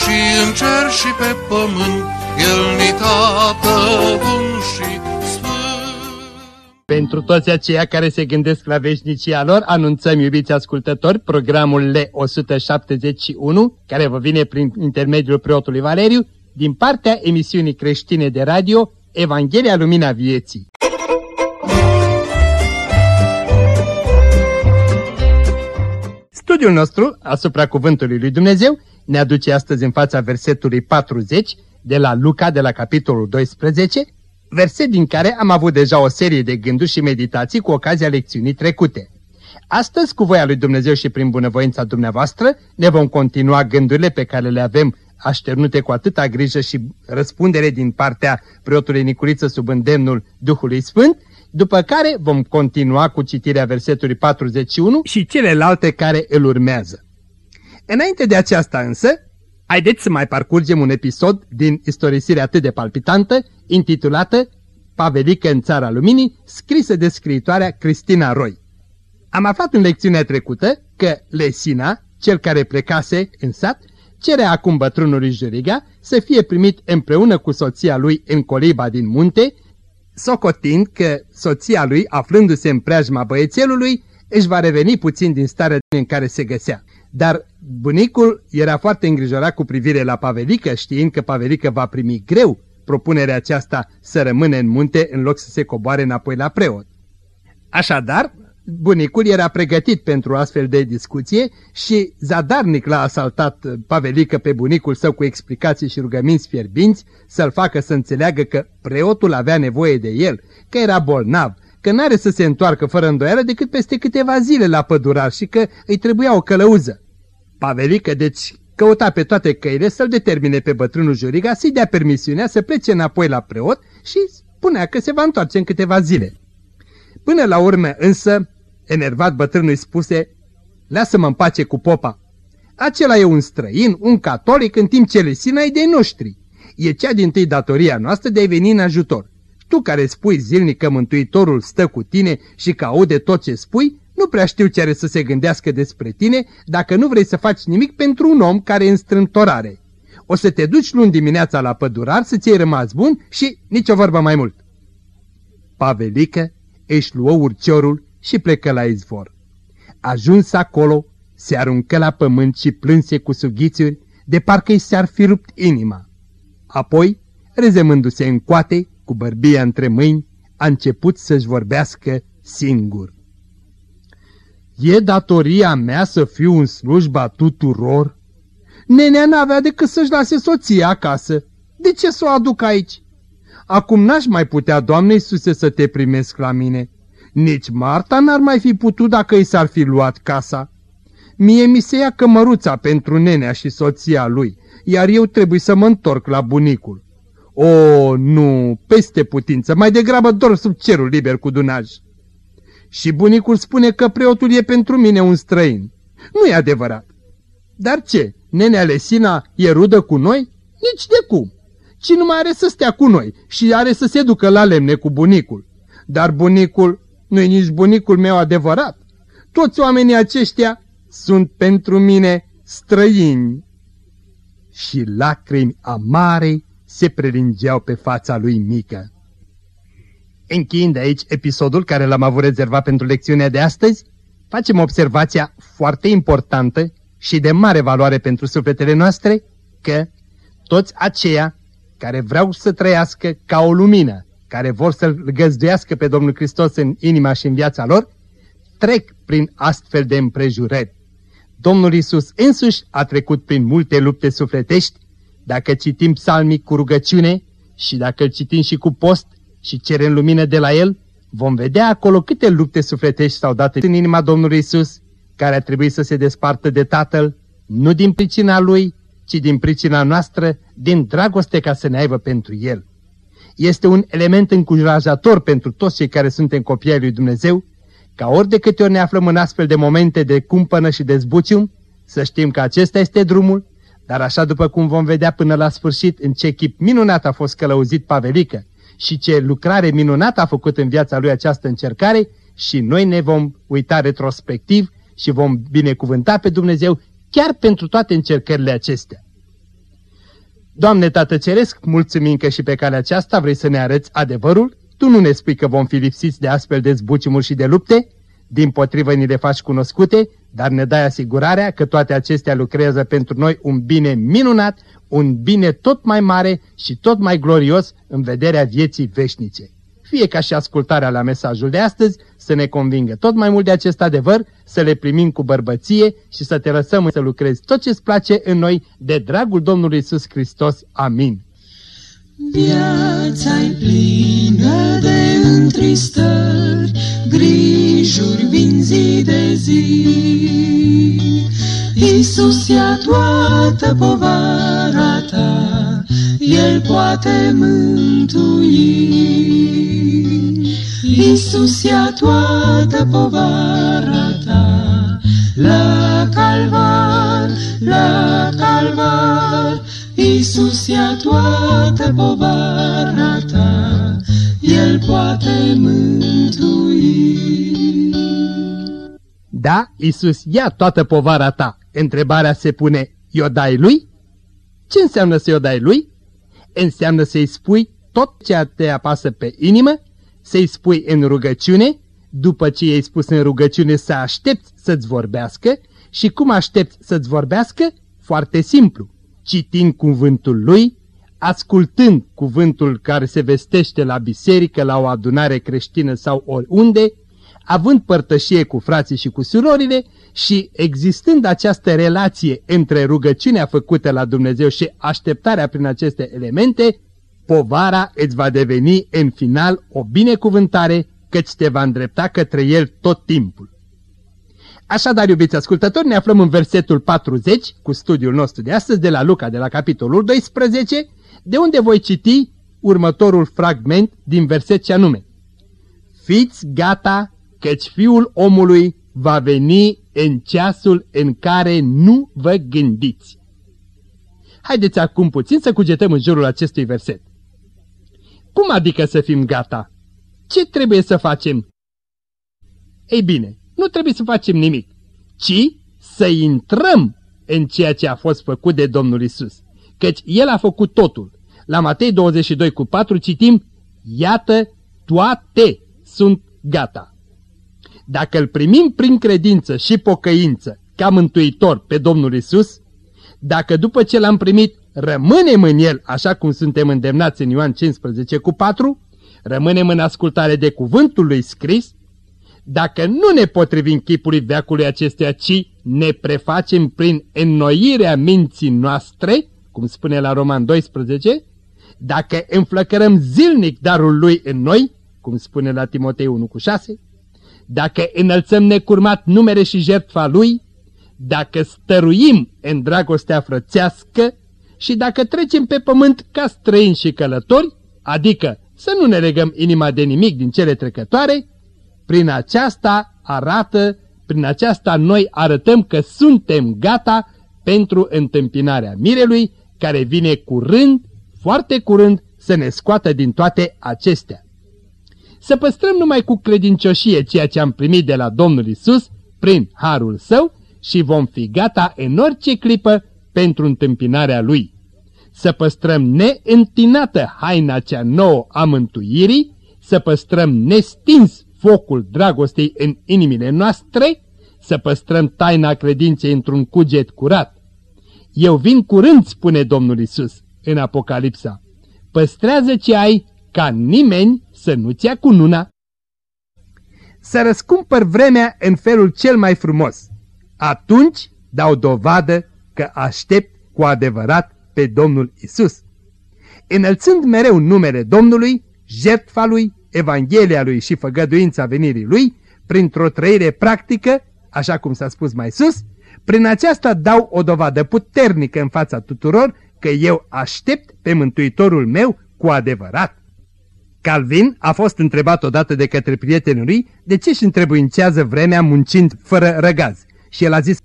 și în cer și pe pământ, El ni tată bun și pentru toți aceia care se gândesc la veșnicia lor, anunțăm, iubiți ascultători, programul L171, care vă vine prin intermediul preotului Valeriu, din partea emisiunii creștine de radio Evanghelia Lumina Vieții. Studiul nostru asupra Cuvântului lui Dumnezeu ne aduce astăzi în fața versetului 40 de la Luca de la capitolul 12, verset din care am avut deja o serie de gânduri și meditații cu ocazia lecțiunii trecute. Astăzi, cu voia lui Dumnezeu și prin bunăvoința dumneavoastră, ne vom continua gândurile pe care le avem așternute cu atâta grijă și răspundere din partea preotului Nicuriță sub îndemnul Duhului Sfânt, după care vom continua cu citirea versetului 41 și celelalte care îl urmează. Înainte de aceasta însă, haideți să mai parcurgem un episod din istorisirea atât de palpitantă intitulată Pavelică în țara luminii, scrisă de scriitoarea Cristina Roy. Am aflat în lecțiunea trecută că Lesina, cel care plecase în sat, cere acum bătrânului Juriga să fie primit împreună cu soția lui în coliba din munte, socotind că soția lui, aflându-se în preajma băiețelului, își va reveni puțin din starea în care se găsea. Dar bunicul era foarte îngrijorat cu privire la Pavelică, știind că Pavelică va primi greu propunerea aceasta să rămâne în munte în loc să se coboare înapoi la preot. Așadar, bunicul era pregătit pentru astfel de discuție și zadarnic l-a asaltat Pavelică pe bunicul său cu explicații și rugăminți fierbinți să-l facă să înțeleagă că preotul avea nevoie de el, că era bolnav, că n-are să se întoarcă fără îndoială decât peste câteva zile la pădurar și că îi trebuia o călăuză. Pavelică, deci, căuta pe toate căile să-l determine pe bătrânul Juriga să-i dea permisiunea să plece înapoi la preot și spunea că se va întoarce în câteva zile. Până la urmă însă, enervat bătrânul îi spuse, lasă-mă în pace cu popa. Acela e un străin, un catolic, în timp ce Lesina e de noștri. E cea din tâi datoria noastră de a veni în ajutor. Tu care spui zilnic că Mântuitorul stă cu tine și că aude tot ce spui, nu prea știu ce are să se gândească despre tine dacă nu vrei să faci nimic pentru un om care e în strântorare. O să te duci luni dimineața la pădurar să-ți iei rămas bun și nicio vorbă mai mult. Pavelică își luă urciorul și plecă la izvor. Ajuns acolo, se aruncă la pământ și plânse cu sughițuri, de parcă i s-ar fi rupt inima. Apoi, rezemându-se în coate, cu bărbia între mâini, a început să-și vorbească singur. E datoria mea să fiu în slujba tuturor? Nenea n-avea decât să-și lase soția acasă. De ce să o aduc aici? Acum n-aș mai putea, Doamne Iisuse, să te primesc la mine. Nici Marta n-ar mai fi putut dacă i s-ar fi luat casa. Mie mi se ia cămăruța pentru nenea și soția lui, iar eu trebuie să mă întorc la bunicul. O, nu, peste putință, mai degrabă dor sub cerul liber cu dunaj. Și bunicul spune că preotul e pentru mine un străin. Nu e adevărat. Dar ce, nenea Lesina e rudă cu noi? Nici de cum. Ci nu mai are să stea cu noi și are să se ducă la lemne cu bunicul. Dar bunicul nu e nici bunicul meu adevărat. Toți oamenii aceștia sunt pentru mine străini. Și lacrimi amare se prelingeau pe fața lui mică. Încheind aici episodul care l-am avut rezervat pentru lecțiunea de astăzi, facem observația foarte importantă și de mare valoare pentru sufletele noastre că toți aceia care vreau să trăiască ca o lumină, care vor să-L găzduiască pe Domnul Hristos în inima și în viața lor, trec prin astfel de împrejurări. Domnul Isus însuși a trecut prin multe lupte sufletești, dacă citim psalmii cu rugăciune și dacă îl citim și cu post, și cerem lumină de la El, vom vedea acolo câte lupte sufletești s-au dat în inima Domnului Isus, care a trebuit să se despartă de Tatăl, nu din pricina Lui, ci din pricina noastră, din dragoste ca să ne aibă pentru El. Este un element încurajator pentru toți cei care suntem copii ai lui Dumnezeu, ca ori de câte ori ne aflăm în astfel de momente de cumpănă și de zbucium, să știm că acesta este drumul, dar așa după cum vom vedea până la sfârșit în ce chip minunat a fost călăuzit Pavelică și ce lucrare minunată a făcut în viața lui această încercare, și noi ne vom uita retrospectiv și vom binecuvânta pe Dumnezeu chiar pentru toate încercările acestea. Doamne Tată Ceresc, mulțumim că și pe calea aceasta vrei să ne arăți adevărul. Tu nu ne spui că vom fi lipsiți de astfel de zbucimuri și de lupte, din potrivă ni le faci cunoscute, dar ne dai asigurarea că toate acestea lucrează pentru noi un bine minunat, un bine tot mai mare și tot mai glorios în vederea vieții veșnice fie ca și ascultarea la mesajul de astăzi, să ne convingă tot mai mult de acest adevăr, să le primim cu bărbăție și să te lăsăm să lucrezi tot ce-ți place în noi, de dragul Domnului Isus Hristos. Amin. Viața-i plină de întristări, grijuri vin zi de zi. Iisus ia toată povara ta, El poate mântui. Iisus ia toată povara ta, la calvar, la calvar, Iisus ia toată povara ta, El poate mântui. Da, Iisus ia toată povara ta. Întrebarea se pune, i-o dai lui? Ce înseamnă să i-o dai lui? Înseamnă să-i spui tot ce te apasă pe inimă să-i spui în rugăciune, după ce i-ai spus în rugăciune să aștepți să-ți vorbească și cum aștepți să-ți vorbească? Foarte simplu, citind cuvântul lui, ascultând cuvântul care se vestește la biserică, la o adunare creștină sau oriunde, având părtășie cu frații și cu surorile și existând această relație între rugăciunea făcută la Dumnezeu și așteptarea prin aceste elemente, povara îți va deveni în final o binecuvântare căci te va îndrepta către el tot timpul. Așadar, iubiți ascultători, ne aflăm în versetul 40 cu studiul nostru de astăzi de la Luca, de la capitolul 12, de unde voi citi următorul fragment din verset ce anume. Fiți gata, căci fiul omului va veni în ceasul în care nu vă gândiți. Haideți acum puțin să cugetăm în jurul acestui verset. Cum adică să fim gata? Ce trebuie să facem? Ei bine, nu trebuie să facem nimic, ci să intrăm în ceea ce a fost făcut de Domnul Isus, căci El a făcut totul. La Matei 22 cu 4 citim, Iată, toate sunt gata. Dacă îl primim prin credință și pocăință ca mântuitor pe Domnul Isus, dacă după ce l-am primit rămânem în el așa cum suntem îndemnați în Ioan 15 cu 4, rămânem în ascultare de cuvântul lui scris, dacă nu ne potrivim chipului veacului acesteia, ci ne prefacem prin înnoirea minții noastre, cum spune la Roman 12, dacă înflăcărăm zilnic darul lui în noi, cum spune la Timotei 1 cu 6, dacă înălțăm necurmat numere și jertfa lui, dacă stăruim în dragostea frățească și dacă trecem pe pământ ca străini și călători, adică să nu ne legăm inima de nimic din cele trecătoare, prin aceasta arată, prin aceasta noi arătăm că suntem gata pentru întâmpinarea mirelui care vine curând, foarte curând, să ne scoată din toate acestea. Să păstrăm numai cu credincioșie ceea ce am primit de la Domnul Isus prin harul său și vom fi gata în orice clipă pentru întâmpinarea Lui. Să păstrăm neîntinată haina cea nouă a mântuirii, să păstrăm nestins focul dragostei în inimile noastre, să păstrăm taina credinței într-un cuget curat. Eu vin curând, spune Domnul Isus în Apocalipsa. Păstrează ce ai, ca nimeni să nu-ți ia cununa. Să răscumpăr vremea în felul cel mai frumos. Atunci dau dovadă că aștept cu adevărat pe Domnul Isus. Înălțând mereu numele Domnului, jertfa lui, Evanghelia lui și făgăduința venirii lui, printr-o trăire practică, așa cum s-a spus mai sus, Prin aceasta dau o dovadă puternică în fața tuturor că eu aștept pe Mântuitorul meu cu adevărat. Calvin a fost întrebat odată de către prietenul lui de ce își întrebuințează vremea muncind fără răgaz. Și el a zis,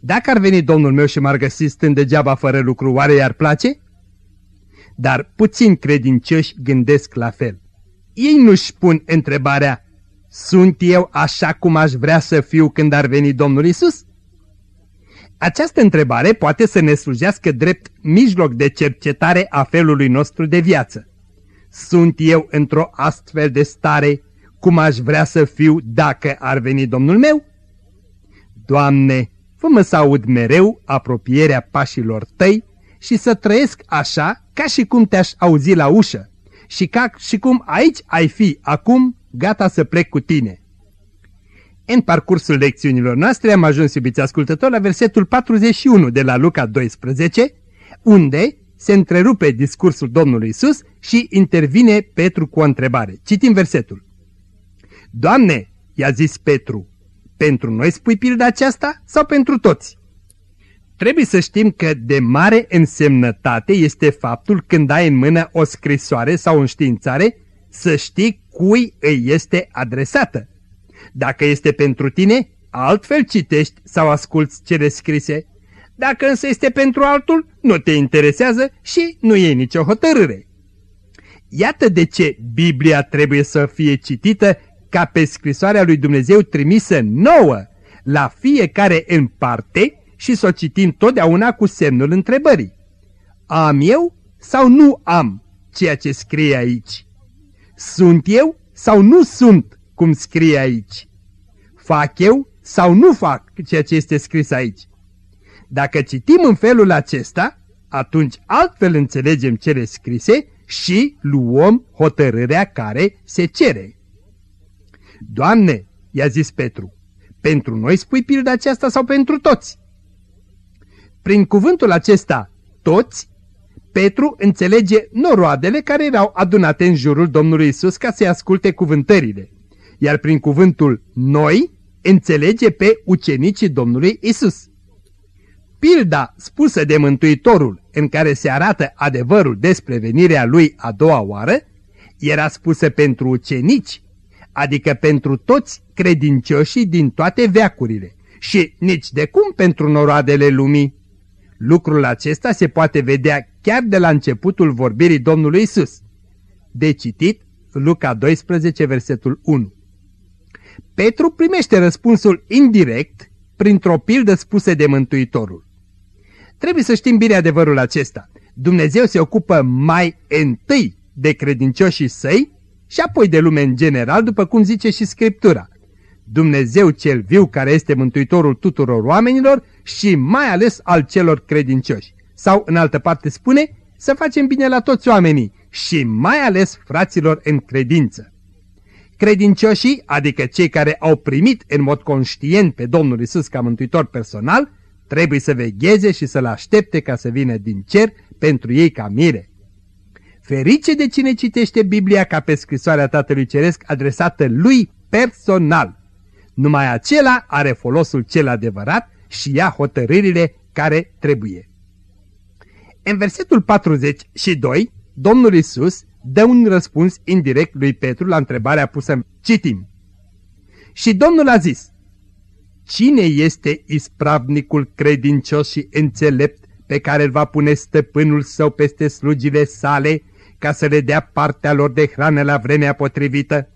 dacă ar veni domnul meu și m-ar găsi stând degeaba fără lucru, oare i-ar place? Dar puțin credincioși gândesc la fel. Ei nu-și pun întrebarea, sunt eu așa cum aș vrea să fiu când ar veni Domnul Isus? Această întrebare poate să ne slujească drept mijloc de cercetare a felului nostru de viață. Sunt eu într-o astfel de stare cum aș vrea să fiu dacă ar veni Domnul meu? Doamne, fă-mă să aud mereu apropierea pașilor tăi și să trăiesc așa ca și cum te-aș auzi la ușă și ca și cum aici ai fi acum gata să plec cu tine. În parcursul lecțiunilor noastre am ajuns, iubiți ascultători, la versetul 41 de la Luca 12, unde se întrerupe discursul Domnului Isus și intervine Petru cu o întrebare. Citim versetul. Doamne, i-a zis Petru, pentru noi spui pilda aceasta sau pentru toți? Trebuie să știm că de mare însemnătate este faptul când ai în mână o scrisoare sau o înștiințare să știi cui îi este adresată. Dacă este pentru tine, altfel citești sau asculți cele scrise. Dacă însă este pentru altul, nu te interesează și nu e nicio hotărâre. Iată de ce Biblia trebuie să fie citită ca pe scrisoarea lui Dumnezeu trimisă nouă, la fiecare în parte și să o citim totdeauna cu semnul întrebării. Am eu sau nu am ceea ce scrie aici? Sunt eu sau nu sunt cum scrie aici? Fac eu sau nu fac ceea ce este scris aici? Dacă citim în felul acesta, atunci altfel înțelegem cele scrise și luăm hotărârea care se cere. Doamne, i-a zis Petru, pentru noi spui pilda aceasta sau pentru toți? Prin cuvântul acesta, toți, Petru înțelege noroadele care erau adunate în jurul Domnului Isus ca să-i asculte cuvântările, iar prin cuvântul noi înțelege pe ucenicii Domnului Isus. Pilda spusă de Mântuitorul în care se arată adevărul despre venirea lui a doua oară, era spusă pentru ucenici, adică pentru toți credincioșii din toate veacurile și nici de cum pentru noroadele lumii. Lucrul acesta se poate vedea chiar de la începutul vorbirii Domnului Isus. De citit, Luca 12, versetul 1. Petru primește răspunsul indirect printr-o pildă spusă de Mântuitorul. Trebuie să știm bine adevărul acesta. Dumnezeu se ocupă mai întâi de credincioșii săi și apoi de lume în general, după cum zice și Scriptura. Dumnezeu cel viu care este mântuitorul tuturor oamenilor și mai ales al celor credincioși. Sau, în altă parte spune, să facem bine la toți oamenii și mai ales fraților în credință. Credincioșii, adică cei care au primit în mod conștient pe Domnul Isus ca mântuitor personal, trebuie să vegheze și să-L aștepte ca să vină din cer pentru ei ca mire. Ferice de cine citește Biblia ca pe scrisoarea Tatălui Ceresc adresată lui personal. Numai acela are folosul cel adevărat și ia hotărârile care trebuie. În versetul 42, Domnul Isus dă un răspuns indirect lui Petru la întrebarea pusă. Citim. Și Domnul a zis, Cine este ispravnicul credincios și înțelept pe care îl va pune stăpânul său peste slugile sale ca să le dea partea lor de hrană la vremea potrivită?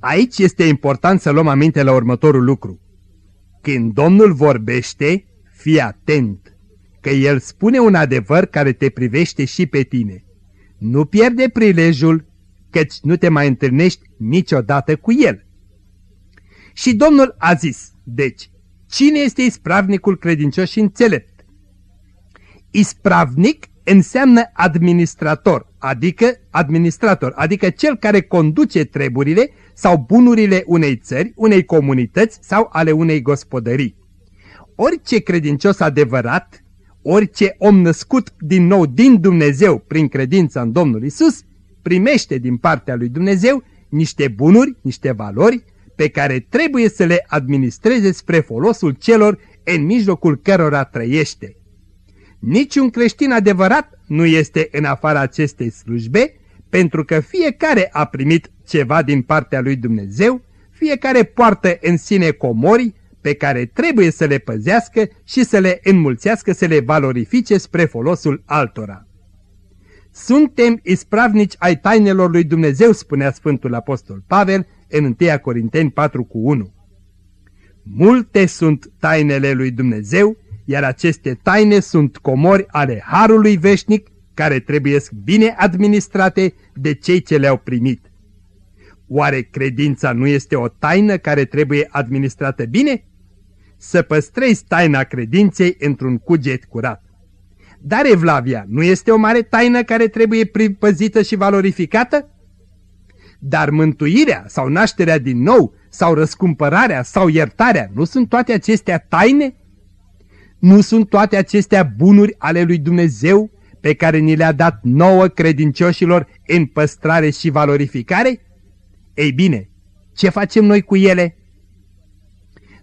Aici este important să luăm aminte la următorul lucru. Când Domnul vorbește, fii atent, că El spune un adevăr care te privește și pe tine. Nu pierde prilejul, căci nu te mai întâlnești niciodată cu El. Și Domnul a zis, deci, cine este ispravnicul credincios și înțelept? Ispravnic înseamnă administrator, adică administrator, adică cel care conduce treburile sau bunurile unei țări, unei comunități sau ale unei gospodării. Orice credincios adevărat, orice om născut din nou din Dumnezeu prin credința în Domnul Isus, primește din partea lui Dumnezeu niște bunuri, niște valori pe care trebuie să le administreze spre folosul celor în mijlocul cărora trăiește. Niciun creștin adevărat nu este în afara acestei slujbe, pentru că fiecare a primit ceva din partea lui Dumnezeu, fiecare poartă în sine comori pe care trebuie să le păzească și să le înmulțească, să le valorifice spre folosul altora. Suntem ispravnici ai tainelor lui Dumnezeu, spunea Sfântul Apostol Pavel în 1 Corinteni 4 cu 1. Multe sunt tainele lui Dumnezeu, iar aceste taine sunt comori ale Harului Veșnic, care trebuie bine administrate de cei ce le-au primit. Oare credința nu este o taină care trebuie administrată bine? Să păstrezi taina credinței într-un cuget curat. Dar Evlavia nu este o mare taină care trebuie pripăzită și valorificată? Dar mântuirea sau nașterea din nou sau răscumpărarea sau iertarea nu sunt toate acestea taine? Nu sunt toate acestea bunuri ale lui Dumnezeu pe care ni le-a dat nouă credincioșilor în păstrare și valorificare? Ei bine, ce facem noi cu ele?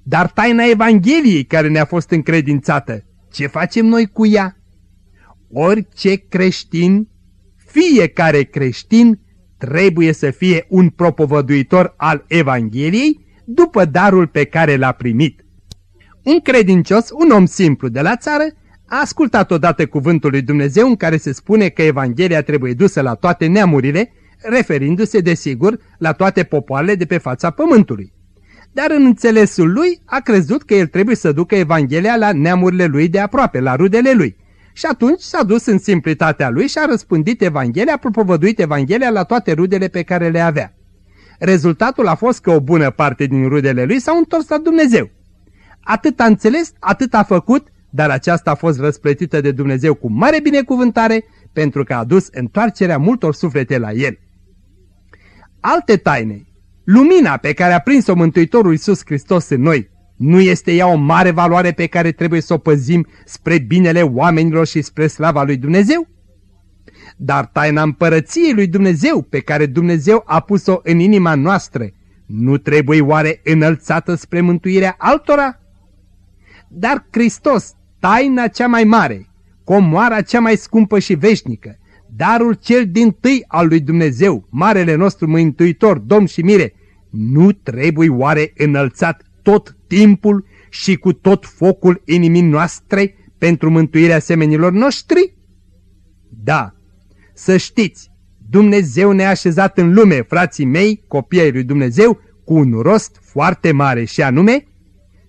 Dar taina Evangheliei care ne-a fost încredințată, ce facem noi cu ea? Orice creștin, fiecare creștin, trebuie să fie un propovăduitor al Evangheliei după darul pe care l-a primit. Un credincios, un om simplu de la țară, a ascultat odată cuvântul lui Dumnezeu în care se spune că Evanghelia trebuie dusă la toate neamurile, referindu-se desigur la toate popoarele de pe fața pământului. Dar în înțelesul lui a crezut că el trebuie să ducă Evanghelia la neamurile lui de aproape, la rudele lui. Și atunci s-a dus în simplitatea lui și a răspândit Evanghelia, a propovăduit Evanghelia la toate rudele pe care le avea. Rezultatul a fost că o bună parte din rudele lui s-au întors la Dumnezeu. Atât a înțeles, atât a făcut, dar aceasta a fost răsplătită de Dumnezeu cu mare binecuvântare pentru că a adus întoarcerea multor suflete la el. Alte taine, lumina pe care a prins-o Mântuitorul Iisus Hristos în noi, nu este ea o mare valoare pe care trebuie să o păzim spre binele oamenilor și spre slava lui Dumnezeu? Dar taina împărăției lui Dumnezeu pe care Dumnezeu a pus-o în inima noastră, nu trebuie oare înălțată spre mântuirea altora? Dar Hristos, taina cea mai mare, comoara cea mai scumpă și veșnică, darul cel din tâi al lui Dumnezeu, marele nostru mântuitor, Domn și Mire, nu trebuie oare înălțat tot timpul și cu tot focul inimii noastre pentru mântuirea semenilor noștri? Da, să știți, Dumnezeu ne-a așezat în lume, frații mei, copii ai lui Dumnezeu, cu un rost foarte mare și anume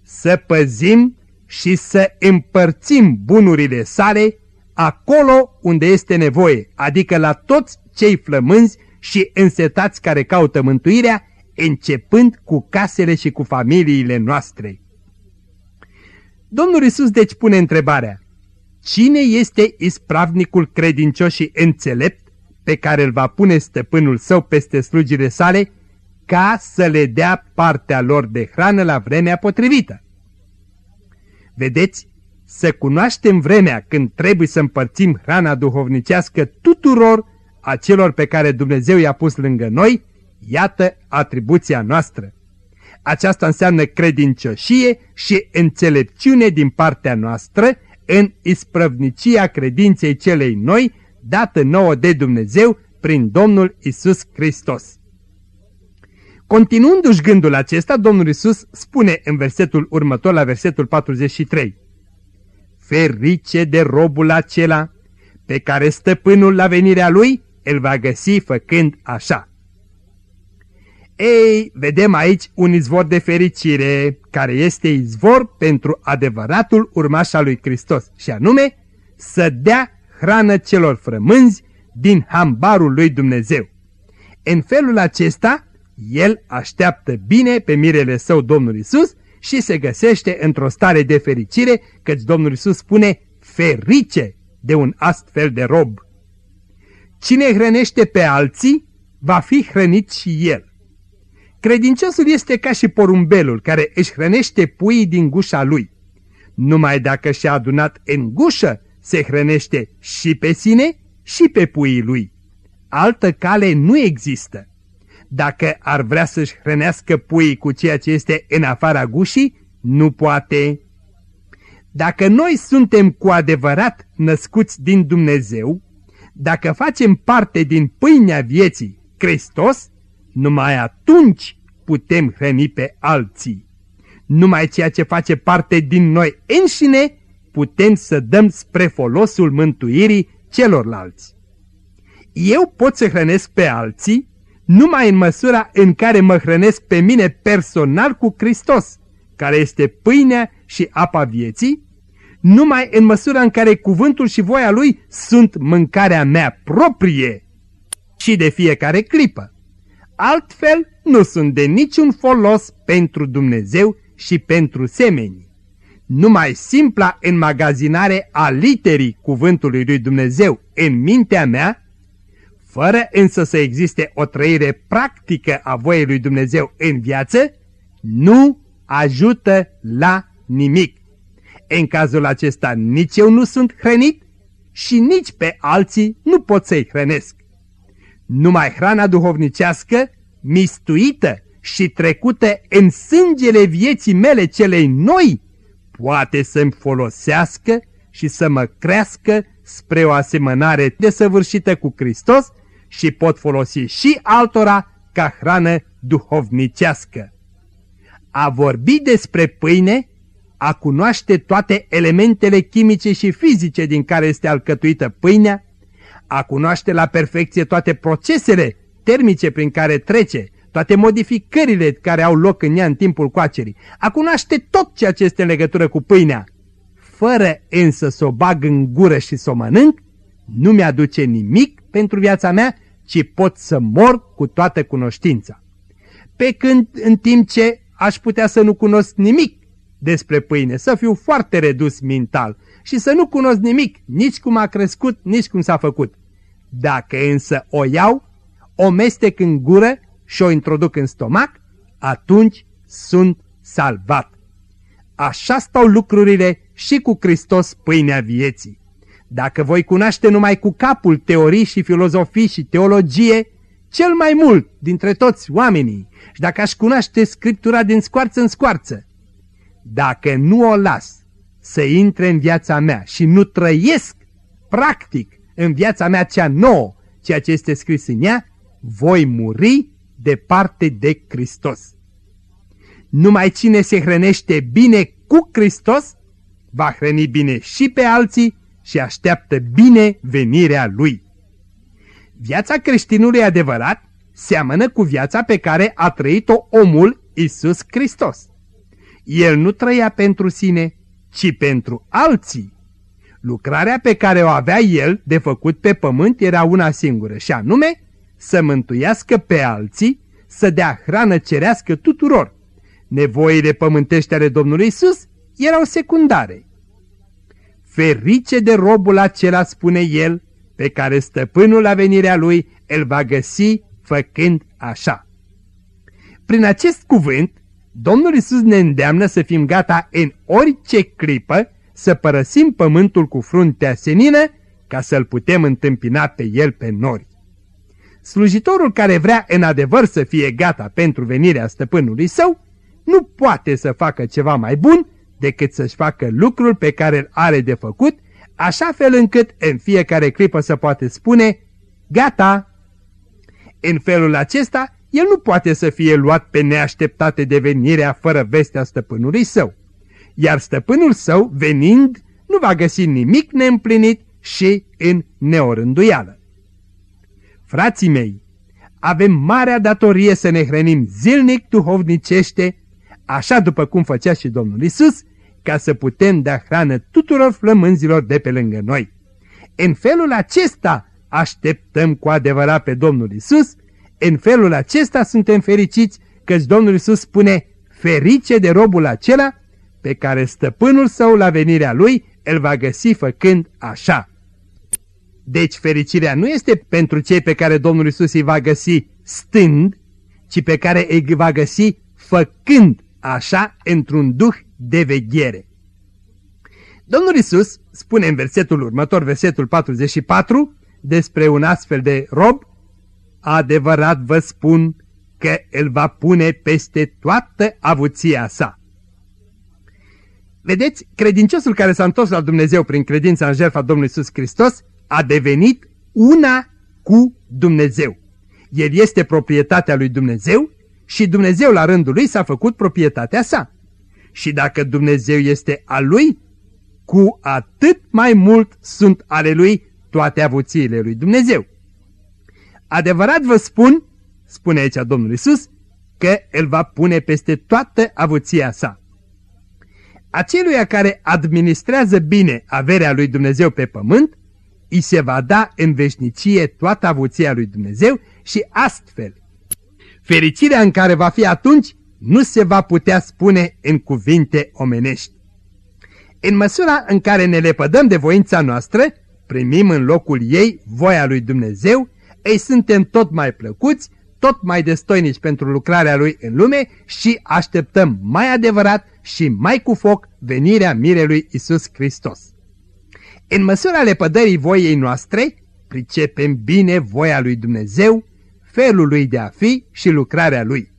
să păzim și să împărțim bunurile sale acolo unde este nevoie, adică la toți cei flămânzi și însetați care caută mântuirea, începând cu casele și cu familiile noastre. Domnul Isus deci pune întrebarea, cine este ispravnicul credincios și înțelept pe care îl va pune stăpânul său peste slugile sale ca să le dea partea lor de hrană la vremea potrivită? Vedeți, să cunoaștem vremea când trebuie să împărțim hrana duhovnicească tuturor acelor pe care Dumnezeu i-a pus lângă noi, iată atribuția noastră. Aceasta înseamnă credincioșie și înțelepciune din partea noastră în isprăvnicia credinței celei noi, dată nouă de Dumnezeu prin Domnul Isus Hristos. Continuându-și gândul acesta, Domnul Isus spune în versetul următor, la versetul 43, Ferice de robul acela pe care stăpânul la venirea lui îl va găsi făcând așa. Ei, vedem aici un izvor de fericire, care este izvor pentru adevăratul urmaș al lui Hristos, și anume să dea hrană celor frămânzi din hambarul lui Dumnezeu. În felul acesta, el așteaptă bine pe mirele său Domnul Isus și se găsește într-o stare de fericire, căci Domnul Isus spune ferice de un astfel de rob. Cine hrănește pe alții, va fi hrănit și el. Credinciosul este ca și porumbelul care își hrănește puii din gușa lui. Numai dacă și-a adunat în gușă, se hrănește și pe sine și pe puii lui. Altă cale nu există. Dacă ar vrea să-și hrănească puii cu ceea ce este în afara gușii, nu poate. Dacă noi suntem cu adevărat născuți din Dumnezeu, dacă facem parte din pâinea vieții, Hristos, numai atunci putem hrăni pe alții. Numai ceea ce face parte din noi înșine putem să dăm spre folosul mântuirii celorlalți. Eu pot să hrănesc pe alții numai în măsura în care mă hrănesc pe mine personal cu Hristos, care este pâinea și apa vieții, numai în măsura în care cuvântul și voia Lui sunt mâncarea mea proprie și de fiecare clipă. Altfel nu sunt de niciun folos pentru Dumnezeu și pentru semenii. Numai simpla înmagazinare a literii cuvântului lui Dumnezeu în mintea mea, fără însă să existe o trăire practică a voiei lui Dumnezeu în viață, nu ajută la nimic. În cazul acesta nici eu nu sunt hrănit și nici pe alții nu pot să-i hrănesc. Numai hrana duhovnicească, mistuită și trecută în sângele vieții mele celei noi, poate să-mi folosească și să mă crească spre o asemănare desăvârșită cu Hristos și pot folosi și altora ca hrană duhovnicească. A vorbi despre pâine, a cunoaște toate elementele chimice și fizice din care este alcătuită pâinea, a cunoaște la perfecție toate procesele termice prin care trece, toate modificările care au loc în ea în timpul coacerii, a cunoaște tot ceea ce este în legătură cu pâinea, fără însă să o bag în gură și să o mănânc, nu mi-aduce nimic pentru viața mea, ci pot să mor cu toată cunoștința. Pe când în timp ce aș putea să nu cunosc nimic despre pâine, să fiu foarte redus mental și să nu cunosc nimic, nici cum a crescut, nici cum s-a făcut. Dacă însă o iau, o mestec în gură și o introduc în stomac, atunci sunt salvat. Așa stau lucrurile și cu Hristos pâinea vieții. Dacă voi cunoaște numai cu capul teorii și filozofii și teologie, cel mai mult dintre toți oamenii, și dacă aș cunoaște Scriptura din scoarță în scoarță, dacă nu o las să intre în viața mea și nu trăiesc practic în viața mea cea nouă, ceea ce este scris în ea, voi muri departe de Hristos. Numai cine se hrănește bine cu Hristos, va hrăni bine și pe alții și așteaptă bine venirea Lui. Viața creștinului adevărat seamănă cu viața pe care a trăit-o omul Isus Hristos. El nu trăia pentru sine, ci pentru alții. Lucrarea pe care o avea el de făcut pe pământ era una singură și anume să mântuiască pe alții, să dea hrană cerească tuturor. Nevoile pământești ale Domnului Isus erau secundare. Ferice de robul acela, spune el, pe care stăpânul la venirea lui îl va găsi făcând așa. Prin acest cuvânt, Domnul Isus ne îndeamnă să fim gata în orice clipă să părăsim pământul cu fruntea senină ca să-L putem întâmpina pe El pe nori. Slujitorul care vrea în adevăr să fie gata pentru venirea stăpânului său, nu poate să facă ceva mai bun decât să-și facă lucrul pe care îl are de făcut, așa fel încât în fiecare clipă să poate spune, gata! În felul acesta, el nu poate să fie luat pe neașteptate de venirea fără vestea stăpânului său, iar stăpânul său, venind, nu va găsi nimic neîmplinit și în neorânduială. Frații mei, avem marea datorie să ne hrănim zilnic duhovnicește, așa după cum făcea și Domnul Isus, ca să putem da hrană tuturor flămânzilor de pe lângă noi. În felul acesta așteptăm cu adevărat pe Domnul Isus, în felul acesta suntem fericiți căci Domnul Isus spune ferice de robul acela pe care stăpânul său la venirea lui îl va găsi făcând așa. Deci fericirea nu este pentru cei pe care Domnul Isus îi va găsi stând, ci pe care îi va găsi făcând așa într-un duh de veghere. Domnul Isus spune în versetul următor, versetul 44, despre un astfel de rob, adevărat vă spun că îl va pune peste toată avuția sa. Vedeți, credinciosul care s-a întors la Dumnezeu prin credința în jertfa Domnului Iisus Hristos a devenit una cu Dumnezeu. El este proprietatea lui Dumnezeu și Dumnezeu la rândul lui s-a făcut proprietatea sa. Și dacă Dumnezeu este al lui, cu atât mai mult sunt ale lui toate avuțiile lui Dumnezeu. Adevărat vă spun, spune aici Domnul Isus, că îl va pune peste toată avuția sa. Aceluia care administrează bine averea lui Dumnezeu pe pământ, îi se va da în veșnicie toată avuția lui Dumnezeu și astfel. Fericirea în care va fi atunci nu se va putea spune în cuvinte omenești. În măsura în care ne lepădăm de voința noastră, primim în locul ei voia lui Dumnezeu, ei suntem tot mai plăcuți, tot mai destoinici pentru lucrarea lui în lume și așteptăm mai adevărat și mai cu foc venirea mirelui Isus Hristos. În măsura lepădării voiei noastre, pricepem bine voia lui Dumnezeu, felul lui de a fi și lucrarea lui.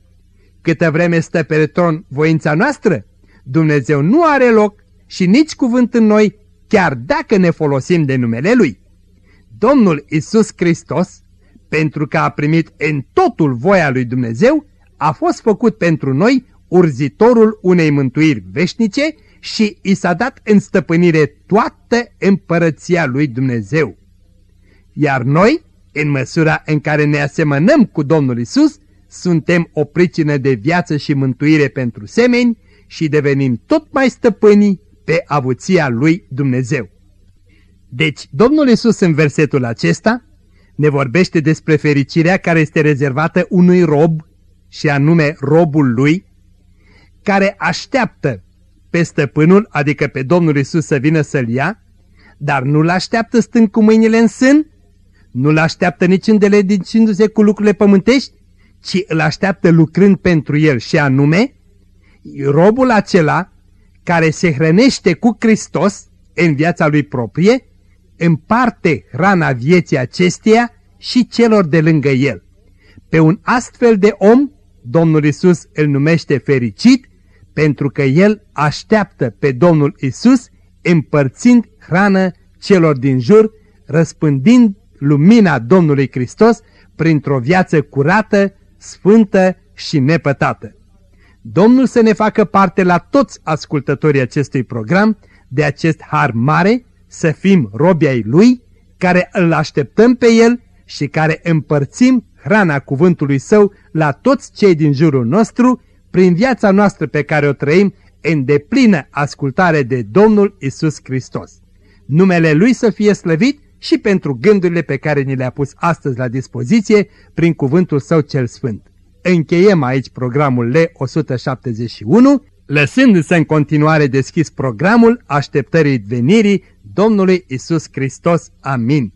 Câtă vreme stă pe tron voința noastră, Dumnezeu nu are loc și nici cuvânt în noi, chiar dacă ne folosim de numele Lui. Domnul Isus Hristos, pentru că a primit în totul voia lui Dumnezeu, a fost făcut pentru noi urzitorul unei mântuiri veșnice și i s-a dat în stăpânire toată împărăția lui Dumnezeu. Iar noi, în măsura în care ne asemănăm cu Domnul Isus, suntem o pricină de viață și mântuire pentru semeni și devenim tot mai stăpânii pe avuția lui Dumnezeu. Deci, Domnul Isus în versetul acesta ne vorbește despre fericirea care este rezervată unui rob, și anume robul lui, care așteaptă pe stăpânul, adică pe Domnul Isus să vină să-l ia, dar nu-l așteaptă stând cu mâinile în sân, nu-l așteaptă nici îndeledicindu-se cu lucrurile pământești, ci îl așteaptă lucrând pentru el și anume, robul acela care se hrănește cu Hristos în viața lui proprie, împarte hrana vieții acesteia și celor de lângă el. Pe un astfel de om, Domnul Isus îl numește fericit pentru că el așteaptă pe Domnul Isus împărțind hrană celor din jur, răspândind lumina Domnului Hristos printr-o viață curată, sfântă și nepătată. Domnul să ne facă parte la toți ascultătorii acestui program de acest har mare, să fim robi ai Lui, care îl așteptăm pe El și care împărțim hrana cuvântului Său la toți cei din jurul nostru, prin viața noastră pe care o trăim în deplină ascultare de Domnul Isus Hristos. Numele Lui să fie slăvit și pentru gândurile pe care ni le-a pus astăzi la dispoziție prin cuvântul Său cel Sfânt. Încheiem aici programul L171, lăsându-se în continuare deschis programul așteptării venirii Domnului Isus Hristos. Amin.